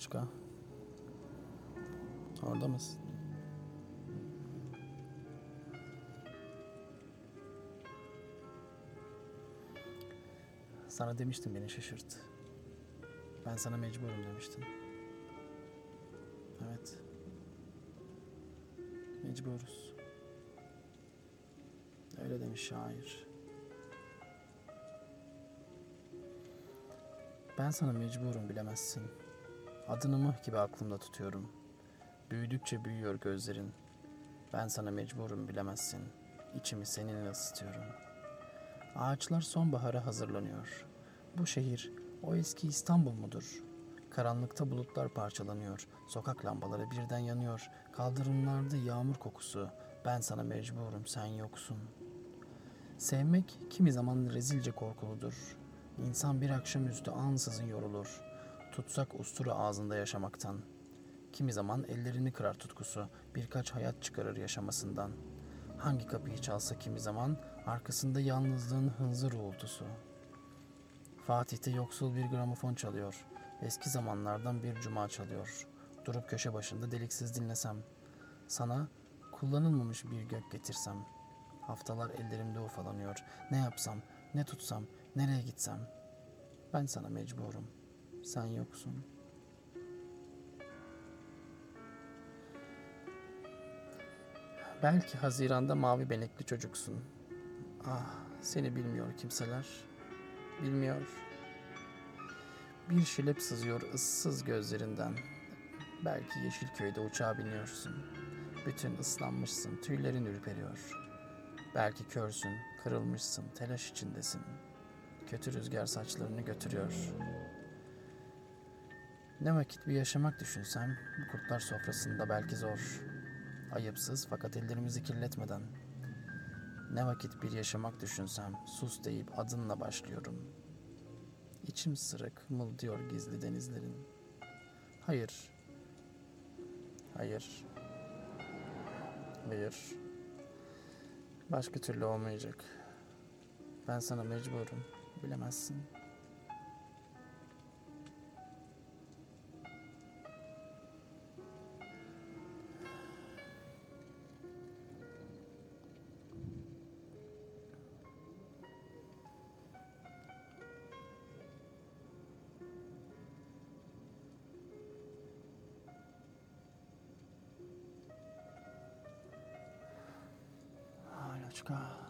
Aloçka. Orada mısın? Sana demiştim beni şaşırt. Ben sana mecburum demiştim. Evet. Mecburuz. Öyle demiş şair. Ben sana mecburum bilemezsin. Adını mıh gibi aklımda tutuyorum. Büyüdükçe büyüyor gözlerin. Ben sana mecburum bilemezsin. İçimi seninle ısıtıyorum. Ağaçlar sonbahara hazırlanıyor. Bu şehir o eski İstanbul mudur? Karanlıkta bulutlar parçalanıyor. Sokak lambaları birden yanıyor. Kaldırımlarda yağmur kokusu. Ben sana mecburum, sen yoksun. Sevmek kimi zaman rezilce korkuludur. İnsan bir akşamüstü ansızın yorulur. Tutsak ustura ağzında yaşamaktan. Kimi zaman ellerini kırar tutkusu, birkaç hayat çıkarır yaşamasından. Hangi kapıyı çalsa kimi zaman arkasında yalnızlığın hınzır uğultusu. Fatih'te yoksul bir gramofon çalıyor. Eski zamanlardan bir cuma çalıyor. Durup köşe başında deliksiz dinlesem. Sana kullanılmamış bir gök getirsem. Haftalar ellerimde ufalanıyor. Ne yapsam, ne tutsam, nereye gitsem. Ben sana mecburum. Sen yoksun. Belki Haziran'da mavi benekli çocuksun. Ah, seni bilmiyor kimseler. Bilmiyor. Bir şilep sızıyor ıssız gözlerinden. Belki Yeşilköy'de uçağa biniyorsun. Bütün ıslanmışsın, tüylerin ürperiyor. Belki körsün, kırılmışsın, telaş içindesin. Kötü rüzgar saçlarını götürüyor. Ne vakit bir yaşamak düşünsem, kurtlar sofrasında belki zor. Ayıpsız fakat ellerimizi kirletmeden. Ne vakit bir yaşamak düşünsem, sus deyip adınla başlıyorum. İçim sırık, mıldıyor gizli denizlerin. Hayır. Hayır. Hayır. Başka türlü olmayacak. Ben sana mecburum. Bilemezsin. 주가.